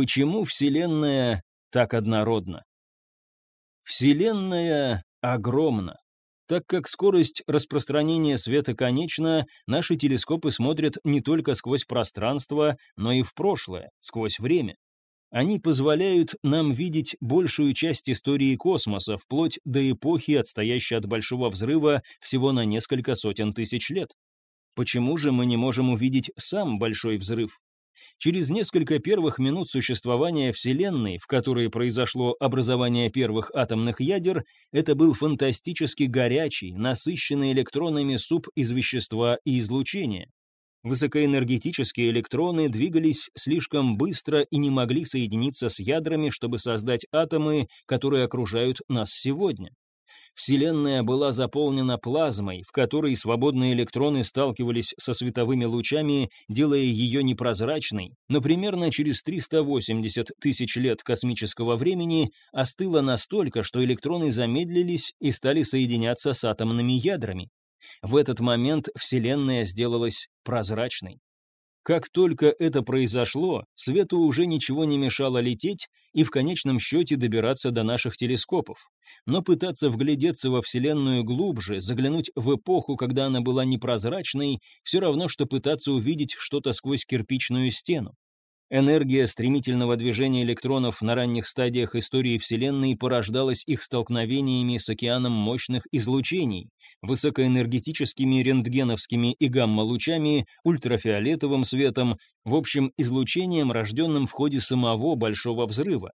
Почему Вселенная так однородна? Вселенная огромна. Так как скорость распространения света конечна, наши телескопы смотрят не только сквозь пространство, но и в прошлое, сквозь время. Они позволяют нам видеть большую часть истории космоса, вплоть до эпохи, отстоящей от Большого Взрыва всего на несколько сотен тысяч лет. Почему же мы не можем увидеть сам Большой Взрыв? Через несколько первых минут существования Вселенной, в которой произошло образование первых атомных ядер, это был фантастически горячий, насыщенный электронами суп из вещества и излучения. Высокоэнергетические электроны двигались слишком быстро и не могли соединиться с ядрами, чтобы создать атомы, которые окружают нас сегодня. Вселенная была заполнена плазмой, в которой свободные электроны сталкивались со световыми лучами, делая ее непрозрачной, но примерно через 380 тысяч лет космического времени остыла настолько, что электроны замедлились и стали соединяться с атомными ядрами. В этот момент Вселенная сделалась прозрачной. Как только это произошло, свету уже ничего не мешало лететь и в конечном счете добираться до наших телескопов. Но пытаться вглядеться во Вселенную глубже, заглянуть в эпоху, когда она была непрозрачной, все равно, что пытаться увидеть что-то сквозь кирпичную стену. Энергия стремительного движения электронов на ранних стадиях истории Вселенной порождалась их столкновениями с океаном мощных излучений, высокоэнергетическими рентгеновскими и гамма-лучами, ультрафиолетовым светом, в общем, излучением, рожденным в ходе самого Большого Взрыва.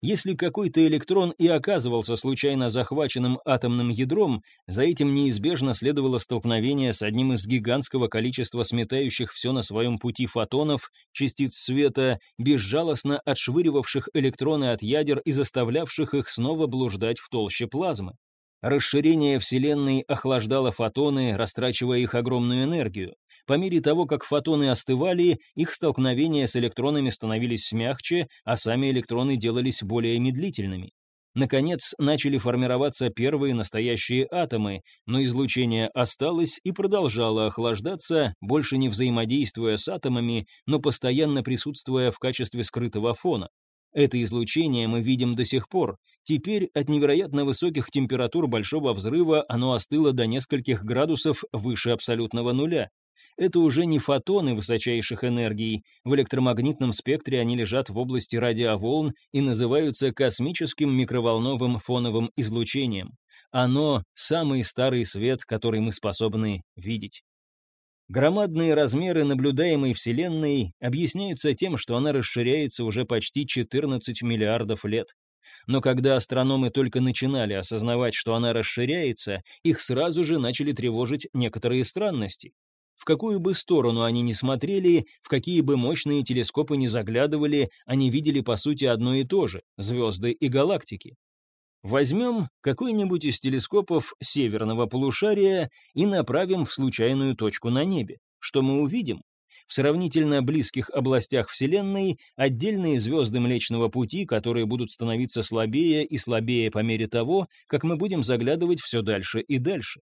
Если какой-то электрон и оказывался случайно захваченным атомным ядром, за этим неизбежно следовало столкновение с одним из гигантского количества сметающих все на своем пути фотонов, частиц света, безжалостно отшвыривавших электроны от ядер и заставлявших их снова блуждать в толще плазмы. Расширение Вселенной охлаждало фотоны, растрачивая их огромную энергию. По мере того, как фотоны остывали, их столкновения с электронами становились мягче, а сами электроны делались более медлительными. Наконец, начали формироваться первые настоящие атомы, но излучение осталось и продолжало охлаждаться, больше не взаимодействуя с атомами, но постоянно присутствуя в качестве скрытого фона. Это излучение мы видим до сих пор. Теперь от невероятно высоких температур большого взрыва оно остыло до нескольких градусов выше абсолютного нуля. Это уже не фотоны высочайших энергий. В электромагнитном спектре они лежат в области радиоволн и называются космическим микроволновым фоновым излучением. Оно — самый старый свет, который мы способны видеть. Громадные размеры наблюдаемой Вселенной объясняются тем, что она расширяется уже почти 14 миллиардов лет. Но когда астрономы только начинали осознавать, что она расширяется, их сразу же начали тревожить некоторые странности. В какую бы сторону они ни смотрели, в какие бы мощные телескопы ни заглядывали, они видели по сути одно и то же — звезды и галактики. Возьмем какой-нибудь из телескопов северного полушария и направим в случайную точку на небе. Что мы увидим? В сравнительно близких областях Вселенной отдельные звезды Млечного Пути, которые будут становиться слабее и слабее по мере того, как мы будем заглядывать все дальше и дальше.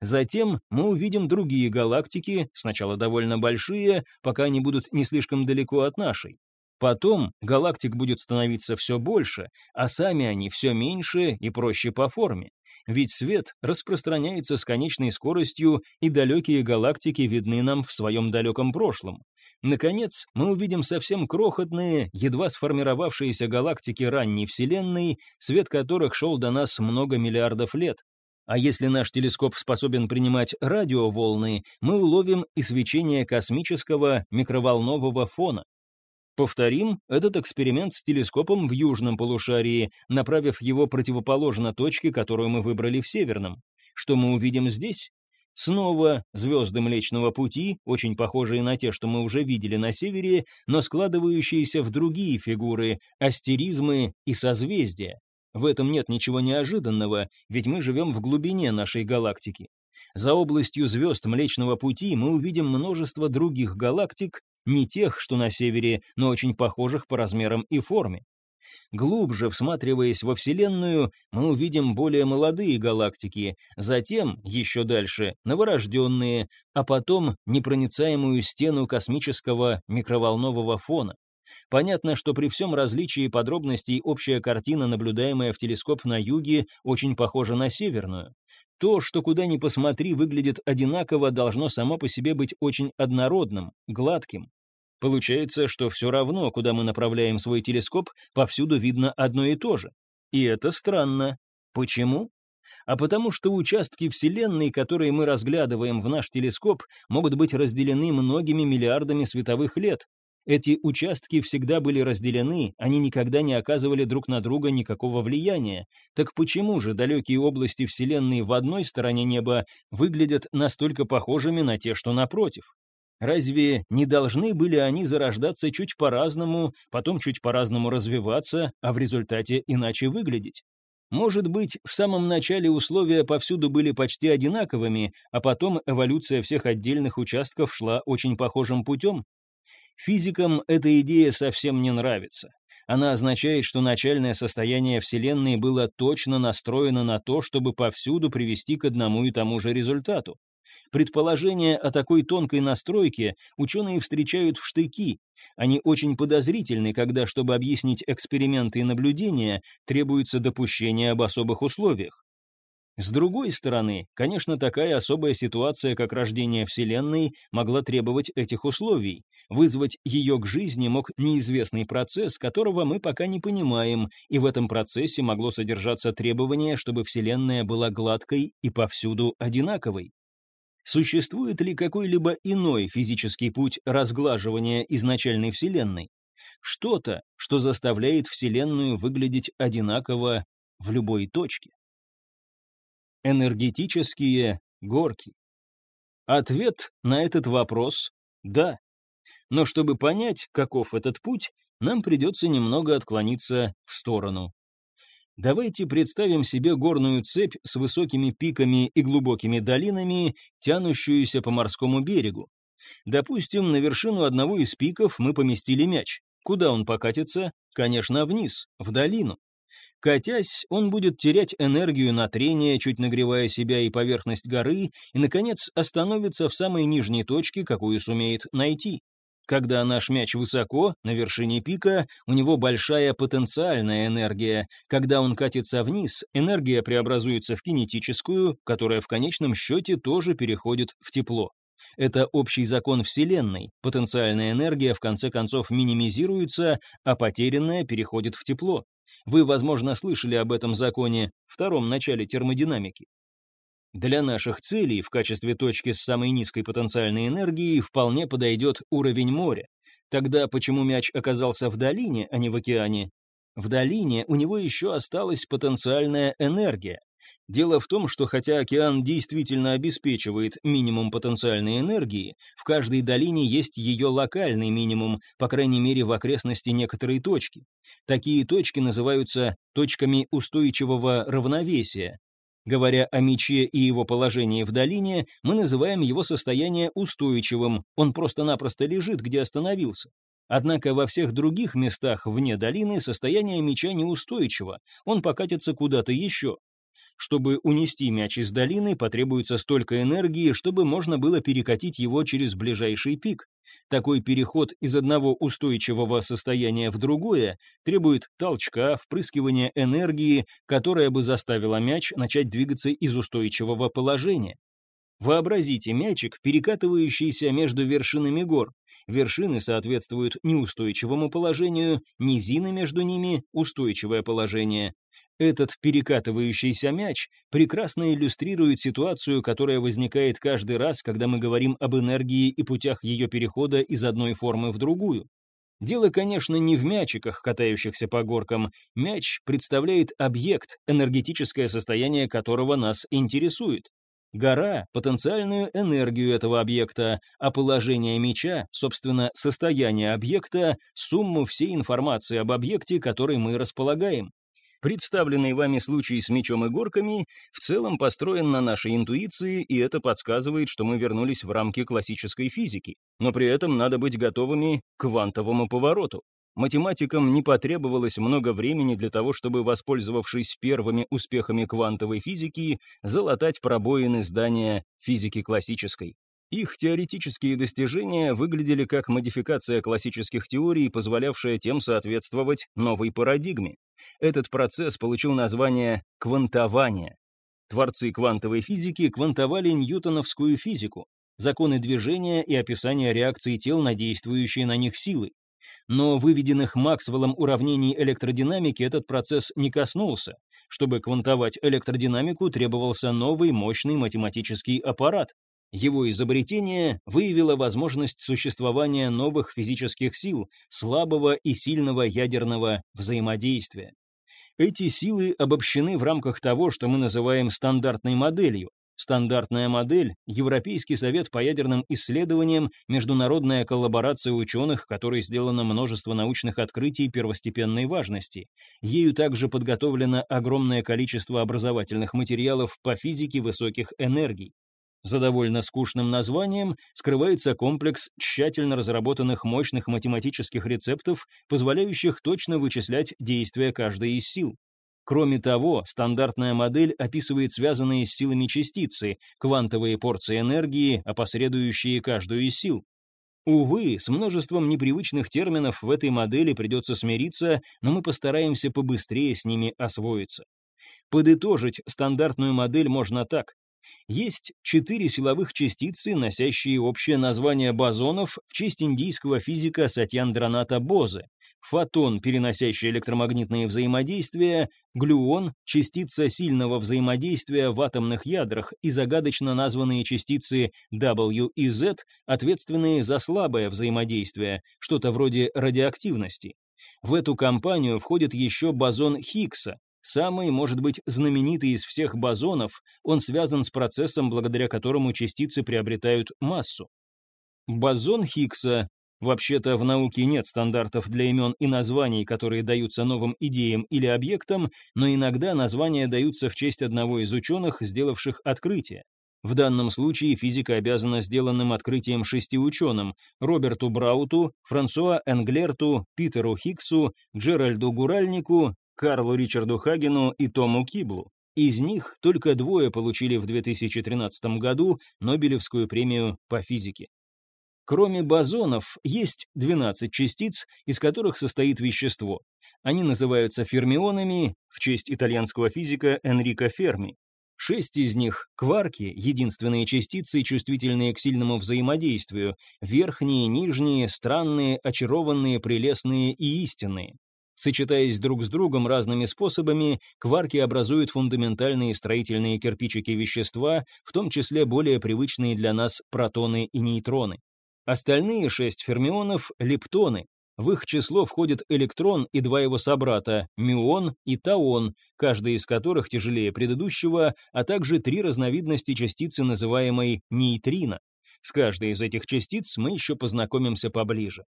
Затем мы увидим другие галактики, сначала довольно большие, пока они будут не слишком далеко от нашей. Потом галактик будет становиться все больше, а сами они все меньше и проще по форме. Ведь свет распространяется с конечной скоростью, и далекие галактики видны нам в своем далеком прошлом. Наконец, мы увидим совсем крохотные, едва сформировавшиеся галактики ранней Вселенной, свет которых шел до нас много миллиардов лет. А если наш телескоп способен принимать радиоволны, мы уловим и свечение космического микроволнового фона. Повторим этот эксперимент с телескопом в южном полушарии, направив его противоположно точке, которую мы выбрали в северном. Что мы увидим здесь? Снова звезды Млечного Пути, очень похожие на те, что мы уже видели на севере, но складывающиеся в другие фигуры, астеризмы и созвездия. В этом нет ничего неожиданного, ведь мы живем в глубине нашей галактики. За областью звезд Млечного Пути мы увидим множество других галактик, не тех, что на севере, но очень похожих по размерам и форме. Глубже всматриваясь во Вселенную, мы увидим более молодые галактики, затем, еще дальше, новорожденные, а потом непроницаемую стену космического микроволнового фона. Понятно, что при всем различии подробностей общая картина, наблюдаемая в телескоп на юге, очень похожа на северную. То, что куда ни посмотри выглядит одинаково, должно само по себе быть очень однородным, гладким. Получается, что все равно, куда мы направляем свой телескоп, повсюду видно одно и то же. И это странно. Почему? А потому что участки Вселенной, которые мы разглядываем в наш телескоп, могут быть разделены многими миллиардами световых лет, эти участки всегда были разделены, они никогда не оказывали друг на друга никакого влияния. Так почему же далекие области Вселенной в одной стороне неба выглядят настолько похожими на те, что напротив? Разве не должны были они зарождаться чуть по-разному, потом чуть по-разному развиваться, а в результате иначе выглядеть? Может быть, в самом начале условия повсюду были почти одинаковыми, а потом эволюция всех отдельных участков шла очень похожим путем? Физикам эта идея совсем не нравится. Она означает, что начальное состояние Вселенной было точно настроено на то, чтобы повсюду привести к одному и тому же результату. Предположения о такой тонкой настройке ученые встречают в штыки. Они очень подозрительны, когда, чтобы объяснить эксперименты и наблюдения, требуется допущение об особых условиях. С другой стороны, конечно, такая особая ситуация, как рождение Вселенной, могла требовать этих условий. Вызвать ее к жизни мог неизвестный процесс, которого мы пока не понимаем, и в этом процессе могло содержаться требование, чтобы Вселенная была гладкой и повсюду одинаковой. Существует ли какой-либо иной физический путь разглаживания изначальной Вселенной? Что-то, что заставляет Вселенную выглядеть одинаково в любой точке. Энергетические горки. Ответ на этот вопрос – да. Но чтобы понять, каков этот путь, нам придется немного отклониться в сторону. Давайте представим себе горную цепь с высокими пиками и глубокими долинами, тянущуюся по морскому берегу. Допустим, на вершину одного из пиков мы поместили мяч. Куда он покатится? Конечно, вниз, в долину. Катясь, он будет терять энергию на трение, чуть нагревая себя и поверхность горы, и, наконец, остановится в самой нижней точке, какую сумеет найти. Когда наш мяч высоко, на вершине пика, у него большая потенциальная энергия. Когда он катится вниз, энергия преобразуется в кинетическую, которая в конечном счете тоже переходит в тепло. Это общий закон Вселенной. Потенциальная энергия в конце концов минимизируется, а потерянная переходит в тепло. Вы, возможно, слышали об этом законе, втором начале термодинамики. Для наших целей в качестве точки с самой низкой потенциальной энергией вполне подойдет уровень моря. Тогда почему мяч оказался в долине, а не в океане? В долине у него еще осталась потенциальная энергия, Дело в том, что хотя океан действительно обеспечивает минимум потенциальной энергии, в каждой долине есть ее локальный минимум, по крайней мере в окрестности некоторой точки. Такие точки называются точками устойчивого равновесия. Говоря о мече и его положении в долине, мы называем его состояние устойчивым, он просто-напросто лежит, где остановился. Однако во всех других местах вне долины состояние меча неустойчиво, он покатится куда-то еще. Чтобы унести мяч из долины, потребуется столько энергии, чтобы можно было перекатить его через ближайший пик. Такой переход из одного устойчивого состояния в другое требует толчка, впрыскивания энергии, которая бы заставила мяч начать двигаться из устойчивого положения. Вообразите мячик, перекатывающийся между вершинами гор. Вершины соответствуют неустойчивому положению, низины между ними – устойчивое положение. Этот перекатывающийся мяч прекрасно иллюстрирует ситуацию, которая возникает каждый раз, когда мы говорим об энергии и путях ее перехода из одной формы в другую. Дело, конечно, не в мячиках, катающихся по горкам. Мяч представляет объект, энергетическое состояние которого нас интересует. Гора — потенциальную энергию этого объекта, а положение меча, собственно, состояние объекта, сумму всей информации об объекте, которой мы располагаем. Представленный вами случай с мечом и горками в целом построен на нашей интуиции, и это подсказывает, что мы вернулись в рамки классической физики. Но при этом надо быть готовыми к квантовому повороту. Математикам не потребовалось много времени для того, чтобы, воспользовавшись первыми успехами квантовой физики, залатать пробоины здания физики классической. Их теоретические достижения выглядели как модификация классических теорий, позволявшая тем соответствовать новой парадигме. Этот процесс получил название квантование. Творцы квантовой физики квантовали ньютоновскую физику, законы движения и описание реакции тел на действующие на них силы. Но выведенных Максвеллом уравнений электродинамики этот процесс не коснулся. Чтобы квантовать электродинамику, требовался новый мощный математический аппарат. Его изобретение выявило возможность существования новых физических сил, слабого и сильного ядерного взаимодействия. Эти силы обобщены в рамках того, что мы называем стандартной моделью, Стандартная модель – Европейский совет по ядерным исследованиям, международная коллаборация ученых, которой сделано множество научных открытий первостепенной важности. Ею также подготовлено огромное количество образовательных материалов по физике высоких энергий. За довольно скучным названием скрывается комплекс тщательно разработанных мощных математических рецептов, позволяющих точно вычислять действия каждой из сил. Кроме того, стандартная модель описывает связанные с силами частицы, квантовые порции энергии, опосредующие каждую из сил. Увы, с множеством непривычных терминов в этой модели придется смириться, но мы постараемся побыстрее с ними освоиться. Подытожить стандартную модель можно так. Есть четыре силовых частицы, носящие общее название бозонов в честь индийского физика Сатьяндраната Бозе. Фотон, переносящий электромагнитные взаимодействия, глюон, частица сильного взаимодействия в атомных ядрах и загадочно названные частицы W и Z, ответственные за слабое взаимодействие, что-то вроде радиоактивности. В эту компанию входит еще бозон Хиггса, Самый, может быть, знаменитый из всех бозонов, он связан с процессом, благодаря которому частицы приобретают массу. Бозон Хиггса Вообще-то в науке нет стандартов для имен и названий, которые даются новым идеям или объектам, но иногда названия даются в честь одного из ученых, сделавших открытие. В данном случае физика обязана сделанным открытием шести ученым – Роберту Брауту, Франсуа Энглерту, Питеру Хиггсу, Джеральду Гуральнику, Карлу Ричарду Хагену и Тому Киблу. Из них только двое получили в 2013 году Нобелевскую премию по физике. Кроме бозонов, есть 12 частиц, из которых состоит вещество. Они называются фермионами в честь итальянского физика Энрико Ферми. Шесть из них — кварки, единственные частицы, чувствительные к сильному взаимодействию, верхние, нижние, странные, очарованные, прелестные и истинные. Сочетаясь друг с другом разными способами, кварки образуют фундаментальные строительные кирпичики вещества, в том числе более привычные для нас протоны и нейтроны. Остальные шесть фермионов — лептоны. В их число входят электрон и два его собрата — мюон и таон, каждый из которых тяжелее предыдущего, а также три разновидности частицы, называемой нейтрино. С каждой из этих частиц мы еще познакомимся поближе.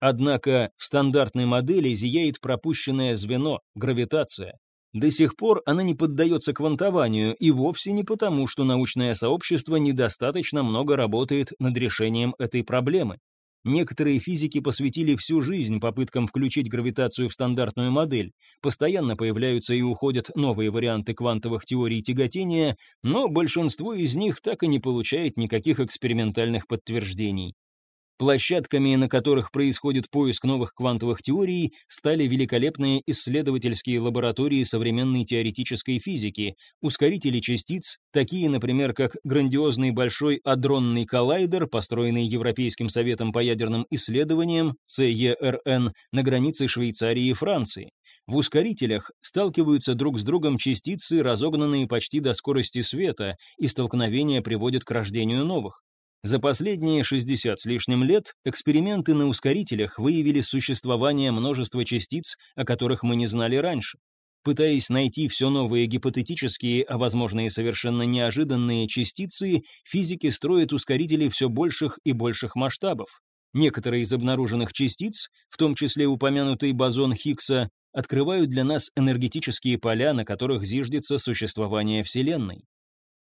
Однако в стандартной модели зияет пропущенное звено – гравитация. До сих пор она не поддается квантованию, и вовсе не потому, что научное сообщество недостаточно много работает над решением этой проблемы. Некоторые физики посвятили всю жизнь попыткам включить гравитацию в стандартную модель. Постоянно появляются и уходят новые варианты квантовых теорий тяготения, но большинство из них так и не получает никаких экспериментальных подтверждений. Площадками, на которых происходит поиск новых квантовых теорий, стали великолепные исследовательские лаборатории современной теоретической физики, ускорители частиц, такие, например, как грандиозный Большой адронный коллайдер, построенный Европейским советом по ядерным исследованиям, CERN, на границе Швейцарии и Франции. В ускорителях сталкиваются друг с другом частицы, разогнанные почти до скорости света, и столкновения приводят к рождению новых. За последние 60 с лишним лет эксперименты на ускорителях выявили существование множества частиц, о которых мы не знали раньше. Пытаясь найти все новые гипотетические, а возможно и совершенно неожиданные частицы, физики строят ускорители все больших и больших масштабов. Некоторые из обнаруженных частиц, в том числе упомянутый бозон Хиггса, открывают для нас энергетические поля, на которых зиждется существование Вселенной.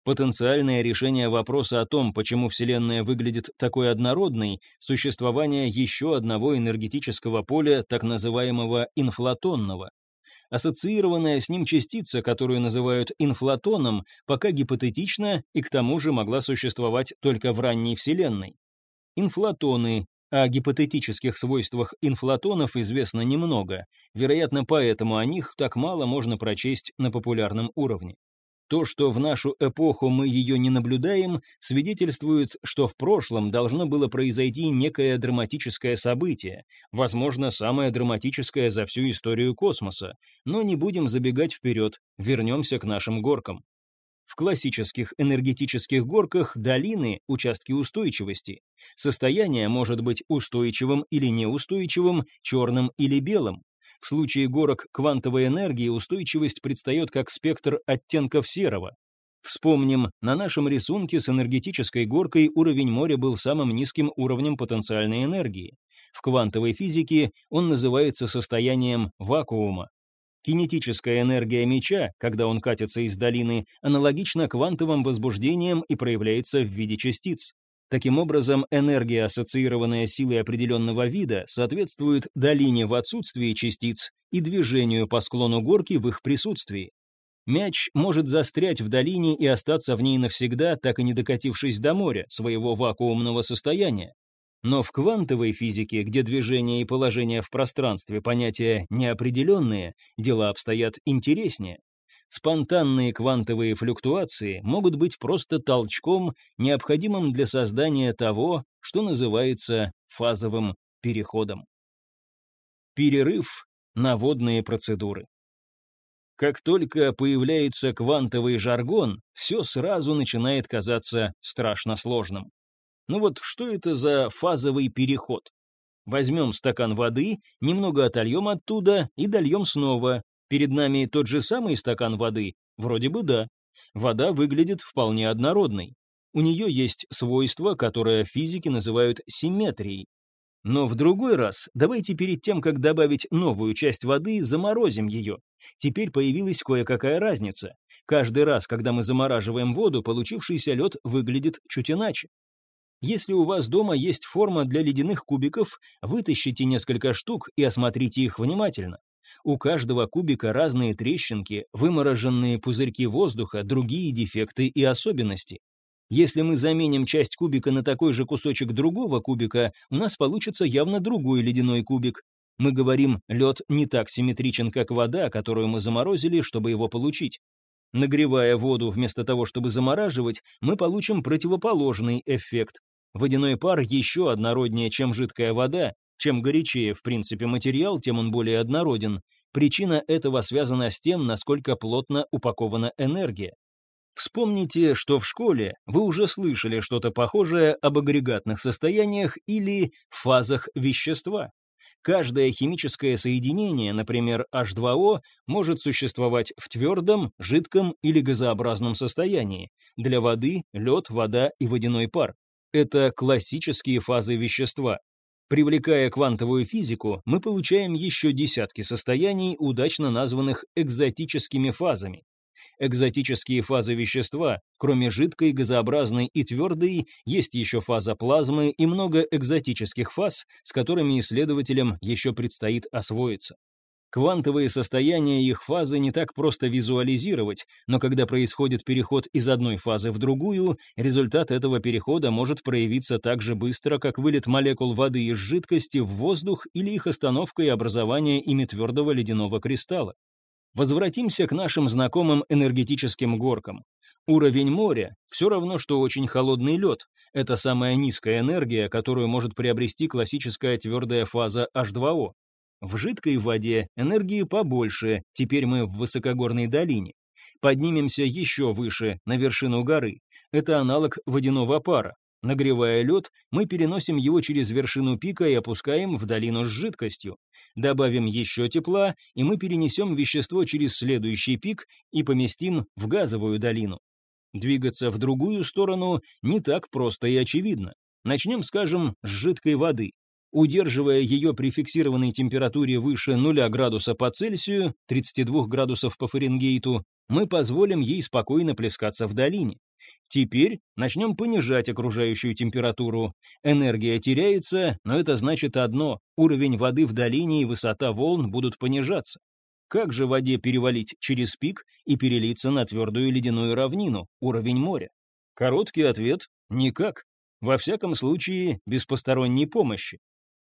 Потенциальное решение вопроса о том, почему Вселенная выглядит такой однородной, существование еще одного энергетического поля, так называемого инфлатонного. Ассоциированная с ним частица, которую называют инфлатоном, пока гипотетична и к тому же могла существовать только в ранней Вселенной. Инфлатоны. О гипотетических свойствах инфлатонов известно немного, вероятно, поэтому о них так мало можно прочесть на популярном уровне. То, что в нашу эпоху мы ее не наблюдаем, свидетельствует, что в прошлом должно было произойти некое драматическое событие, возможно, самое драматическое за всю историю космоса, но не будем забегать вперед, вернемся к нашим горкам. В классических энергетических горках долины – участки устойчивости. Состояние может быть устойчивым или неустойчивым, черным или белым. В случае горок квантовой энергии устойчивость предстает как спектр оттенков серого. Вспомним, на нашем рисунке с энергетической горкой уровень моря был самым низким уровнем потенциальной энергии. В квантовой физике он называется состоянием вакуума. Кинетическая энергия меча, когда он катится из долины, аналогична квантовым возбуждениям и проявляется в виде частиц. Таким образом, энергия, ассоциированная силой определенного вида, соответствует долине в отсутствии частиц и движению по склону горки в их присутствии. Мяч может застрять в долине и остаться в ней навсегда, так и не докатившись до моря, своего вакуумного состояния. Но в квантовой физике, где движение и положение в пространстве понятия неопределенные, дела обстоят интереснее. Спонтанные квантовые флюктуации могут быть просто толчком, необходимым для создания того, что называется фазовым переходом. Перерыв на водные процедуры. Как только появляется квантовый жаргон, все сразу начинает казаться страшно сложным. Ну вот что это за фазовый переход? Возьмем стакан воды, немного отольем оттуда и дольем снова, Перед нами тот же самый стакан воды? Вроде бы да. Вода выглядит вполне однородной. У нее есть свойство, которое физики называют симметрией. Но в другой раз давайте перед тем, как добавить новую часть воды, заморозим ее. Теперь появилась кое-какая разница. Каждый раз, когда мы замораживаем воду, получившийся лед выглядит чуть иначе. Если у вас дома есть форма для ледяных кубиков, вытащите несколько штук и осмотрите их внимательно. У каждого кубика разные трещинки, вымороженные пузырьки воздуха, другие дефекты и особенности. Если мы заменим часть кубика на такой же кусочек другого кубика, у нас получится явно другой ледяной кубик. Мы говорим, лед не так симметричен, как вода, которую мы заморозили, чтобы его получить. Нагревая воду вместо того, чтобы замораживать, мы получим противоположный эффект. Водяной пар еще однороднее, чем жидкая вода, чем горячее, в принципе, материал, тем он более однороден. Причина этого связана с тем, насколько плотно упакована энергия. Вспомните, что в школе вы уже слышали что-то похожее об агрегатных состояниях или фазах вещества. Каждое химическое соединение, например, H2O, может существовать в твердом, жидком или газообразном состоянии. Для воды – лед, вода и водяной пар. Это классические фазы вещества. Привлекая квантовую физику, мы получаем еще десятки состояний, удачно названных экзотическими фазами. Экзотические фазы вещества, кроме жидкой, газообразной и твердой, есть еще фаза плазмы и много экзотических фаз, с которыми исследователям еще предстоит освоиться. Квантовые состояния их фазы не так просто визуализировать, но когда происходит переход из одной фазы в другую, результат этого перехода может проявиться так же быстро, как вылет молекул воды из жидкости в воздух или их остановка и образование ими твердого ледяного кристалла. Возвратимся к нашим знакомым энергетическим горкам. Уровень моря – все равно, что очень холодный лед. Это самая низкая энергия, которую может приобрести классическая твердая фаза H2O. В жидкой воде энергии побольше, теперь мы в высокогорной долине. Поднимемся еще выше, на вершину горы. Это аналог водяного пара. Нагревая лед, мы переносим его через вершину пика и опускаем в долину с жидкостью. Добавим еще тепла, и мы перенесем вещество через следующий пик и поместим в газовую долину. Двигаться в другую сторону не так просто и очевидно. Начнем, скажем, с жидкой воды. Удерживая ее при фиксированной температуре выше 0 градуса по Цельсию, 32 градусов по Фаренгейту, мы позволим ей спокойно плескаться в долине. Теперь начнем понижать окружающую температуру. Энергия теряется, но это значит одно – уровень воды в долине и высота волн будут понижаться. Как же воде перевалить через пик и перелиться на твердую ледяную равнину, уровень моря? Короткий ответ – никак. Во всяком случае, без посторонней помощи.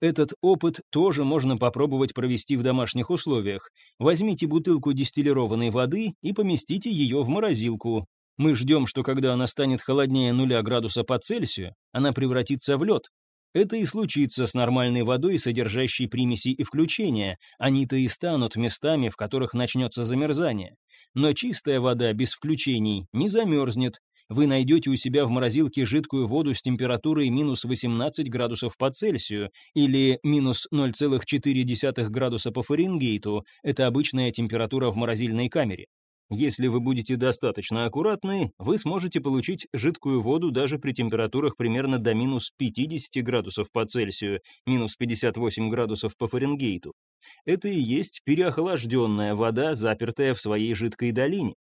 Этот опыт тоже можно попробовать провести в домашних условиях. Возьмите бутылку дистиллированной воды и поместите ее в морозилку. Мы ждем, что когда она станет холоднее нуля градуса по Цельсию, она превратится в лед. Это и случится с нормальной водой, содержащей примеси и включения. Они-то и станут местами, в которых начнется замерзание. Но чистая вода без включений не замерзнет. Вы найдете у себя в морозилке жидкую воду с температурой минус 18 градусов по Цельсию или минус 0,4 градуса по Фаренгейту. Это обычная температура в морозильной камере. Если вы будете достаточно аккуратны, вы сможете получить жидкую воду даже при температурах примерно до минус 50 градусов по Цельсию, минус 58 градусов по Фаренгейту. Это и есть переохлажденная вода, запертая в своей жидкой долине.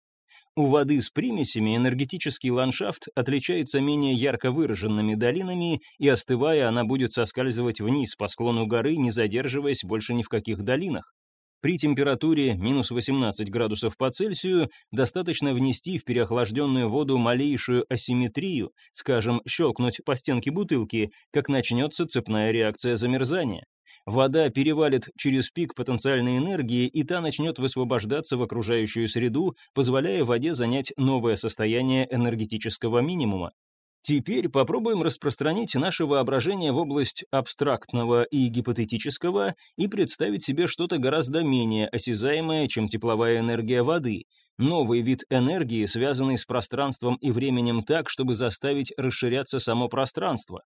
У воды с примесями энергетический ландшафт отличается менее ярко выраженными долинами, и остывая, она будет соскальзывать вниз по склону горы, не задерживаясь больше ни в каких долинах. При температуре минус 18 градусов по Цельсию достаточно внести в переохлажденную воду малейшую асимметрию, скажем, щелкнуть по стенке бутылки, как начнется цепная реакция замерзания. Вода перевалит через пик потенциальной энергии, и та начнет высвобождаться в окружающую среду, позволяя воде занять новое состояние энергетического минимума. Теперь попробуем распространить наше воображение в область абстрактного и гипотетического и представить себе что-то гораздо менее осязаемое, чем тепловая энергия воды, новый вид энергии, связанный с пространством и временем так, чтобы заставить расширяться само пространство.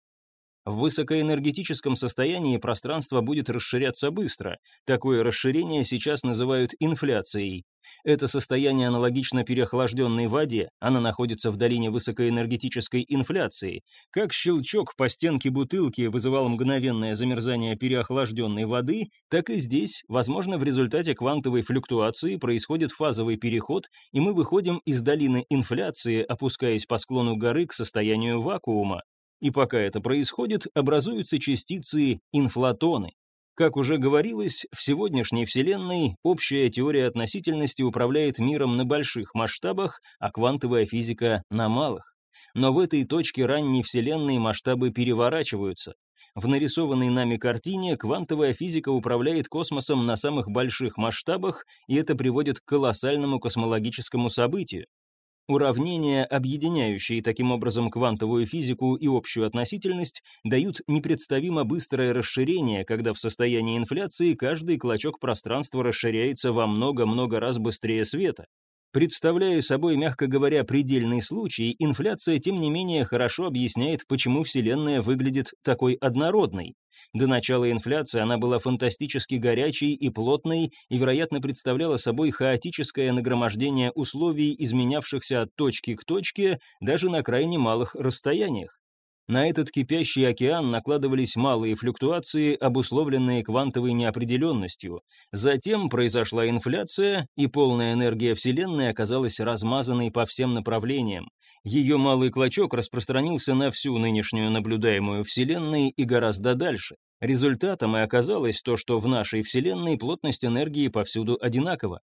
В высокоэнергетическом состоянии пространство будет расширяться быстро. Такое расширение сейчас называют инфляцией. Это состояние аналогично переохлажденной воде, она находится в долине высокоэнергетической инфляции. Как щелчок по стенке бутылки вызывал мгновенное замерзание переохлажденной воды, так и здесь, возможно, в результате квантовой флюктуации происходит фазовый переход, и мы выходим из долины инфляции, опускаясь по склону горы к состоянию вакуума. И пока это происходит, образуются частицы инфлатоны. Как уже говорилось, в сегодняшней Вселенной общая теория относительности управляет миром на больших масштабах, а квантовая физика — на малых. Но в этой точке ранней Вселенной масштабы переворачиваются. В нарисованной нами картине квантовая физика управляет космосом на самых больших масштабах, и это приводит к колоссальному космологическому событию. Уравнения, объединяющие таким образом квантовую физику и общую относительность, дают непредставимо быстрое расширение, когда в состоянии инфляции каждый клочок пространства расширяется во много-много раз быстрее света. Представляя собой, мягко говоря, предельный случай, инфляция, тем не менее, хорошо объясняет, почему Вселенная выглядит такой однородной. До начала инфляции она была фантастически горячей и плотной и, вероятно, представляла собой хаотическое нагромождение условий, изменявшихся от точки к точке, даже на крайне малых расстояниях. На этот кипящий океан накладывались малые флюктуации, обусловленные квантовой неопределенностью. Затем произошла инфляция, и полная энергия Вселенной оказалась размазанной по всем направлениям. Ее малый клочок распространился на всю нынешнюю наблюдаемую Вселенную и гораздо дальше. Результатом и оказалось то, что в нашей Вселенной плотность энергии повсюду одинакова.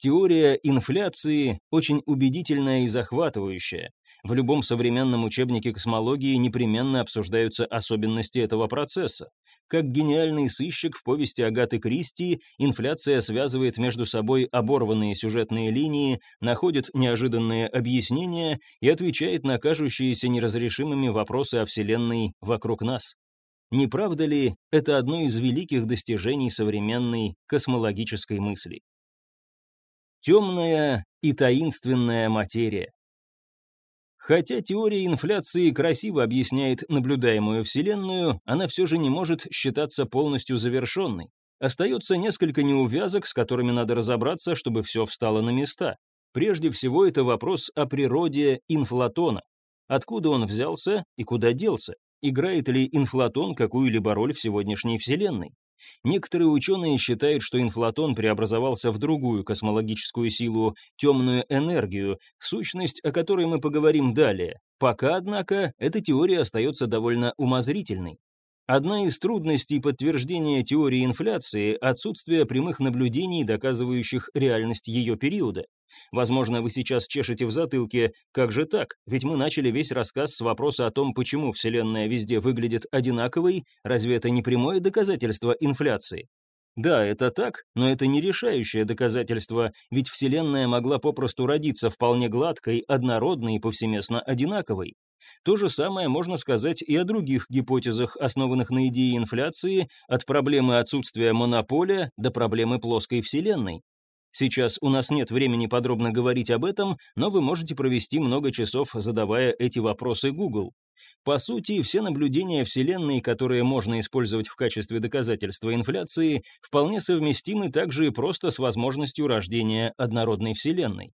Теория инфляции очень убедительная и захватывающая. В любом современном учебнике космологии непременно обсуждаются особенности этого процесса. Как гениальный сыщик в повести Агаты Кристи, инфляция связывает между собой оборванные сюжетные линии, находит неожиданные объяснения и отвечает на кажущиеся неразрешимыми вопросы о Вселенной вокруг нас. Не правда ли это одно из великих достижений современной космологической мысли? Темная и таинственная материя. Хотя теория инфляции красиво объясняет наблюдаемую Вселенную, она все же не может считаться полностью завершенной. Остается несколько неувязок, с которыми надо разобраться, чтобы все встало на места. Прежде всего, это вопрос о природе инфлатона. Откуда он взялся и куда делся? Играет ли инфлатон какую-либо роль в сегодняшней Вселенной? Некоторые ученые считают, что инфлатон преобразовался в другую космологическую силу, темную энергию, сущность, о которой мы поговорим далее. Пока, однако, эта теория остается довольно умозрительной. Одна из трудностей подтверждения теории инфляции – отсутствие прямых наблюдений, доказывающих реальность ее периода. Возможно, вы сейчас чешете в затылке, как же так? Ведь мы начали весь рассказ с вопроса о том, почему Вселенная везде выглядит одинаковой, разве это не прямое доказательство инфляции? Да, это так, но это не решающее доказательство, ведь Вселенная могла попросту родиться вполне гладкой, однородной и повсеместно одинаковой. То же самое можно сказать и о других гипотезах, основанных на идее инфляции, от проблемы отсутствия монополия до проблемы плоской Вселенной. Сейчас у нас нет времени подробно говорить об этом, но вы можете провести много часов, задавая эти вопросы Google. По сути, все наблюдения Вселенной, которые можно использовать в качестве доказательства инфляции, вполне совместимы также и просто с возможностью рождения однородной Вселенной.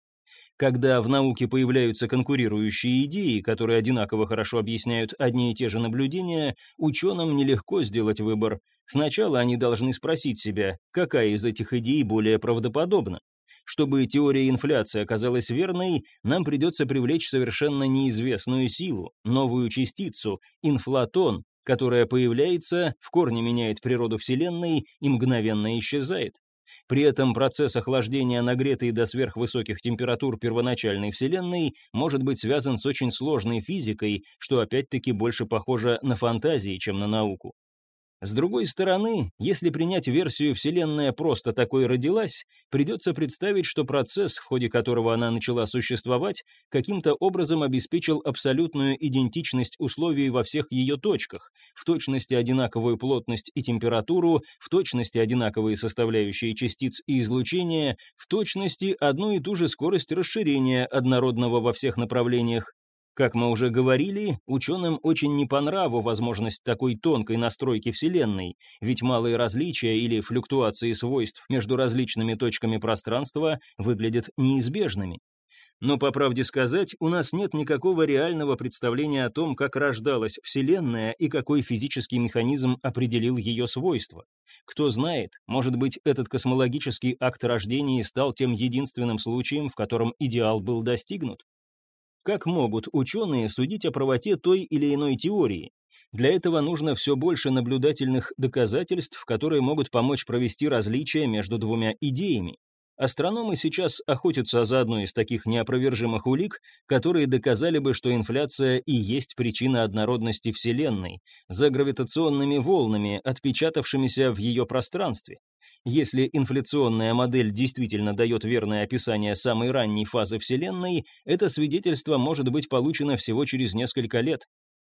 Когда в науке появляются конкурирующие идеи, которые одинаково хорошо объясняют одни и те же наблюдения, ученым нелегко сделать выбор. Сначала они должны спросить себя, какая из этих идей более правдоподобна. Чтобы теория инфляции оказалась верной, нам придется привлечь совершенно неизвестную силу, новую частицу, инфлатон, которая появляется, в корне меняет природу Вселенной и мгновенно исчезает. При этом процесс охлаждения нагретой до сверхвысоких температур первоначальной Вселенной может быть связан с очень сложной физикой, что опять-таки больше похоже на фантазии, чем на науку. С другой стороны, если принять версию Вселенная просто такой родилась, придется представить, что процесс, в ходе которого она начала существовать, каким-то образом обеспечил абсолютную идентичность условий во всех ее точках, в точности одинаковую плотность и температуру, в точности одинаковые составляющие частиц и излучения, в точности одну и ту же скорость расширения однородного во всех направлениях, как мы уже говорили, ученым очень не по нраву возможность такой тонкой настройки Вселенной, ведь малые различия или флюктуации свойств между различными точками пространства выглядят неизбежными. Но, по правде сказать, у нас нет никакого реального представления о том, как рождалась Вселенная и какой физический механизм определил ее свойства. Кто знает, может быть, этот космологический акт рождения стал тем единственным случаем, в котором идеал был достигнут? Как могут ученые судить о правоте той или иной теории? Для этого нужно все больше наблюдательных доказательств, которые могут помочь провести различия между двумя идеями. Астрономы сейчас охотятся за одной из таких неопровержимых улик, которые доказали бы, что инфляция и есть причина однородности Вселенной, за гравитационными волнами, отпечатавшимися в ее пространстве. Если инфляционная модель действительно дает верное описание самой ранней фазы Вселенной, это свидетельство может быть получено всего через несколько лет.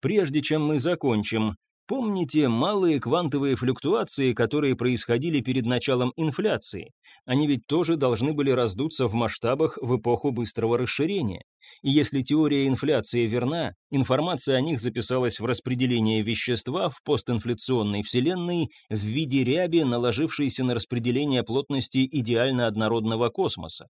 Прежде чем мы закончим, Помните малые квантовые флюктуации, которые происходили перед началом инфляции? Они ведь тоже должны были раздуться в масштабах в эпоху быстрого расширения. И если теория инфляции верна, информация о них записалась в распределение вещества в постинфляционной Вселенной в виде ряби, наложившейся на распределение плотности идеально однородного космоса.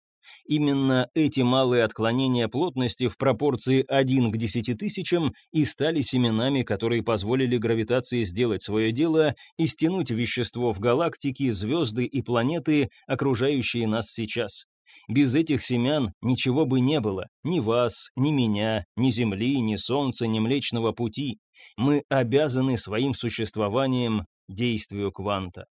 Именно эти малые отклонения плотности в пропорции 1 к 10 тысячам и стали семенами, которые позволили гравитации сделать свое дело и стянуть вещество в галактики, звезды и планеты, окружающие нас сейчас. Без этих семян ничего бы не было, ни вас, ни меня, ни Земли, ни Солнца, ни Млечного Пути. Мы обязаны своим существованием действию кванта.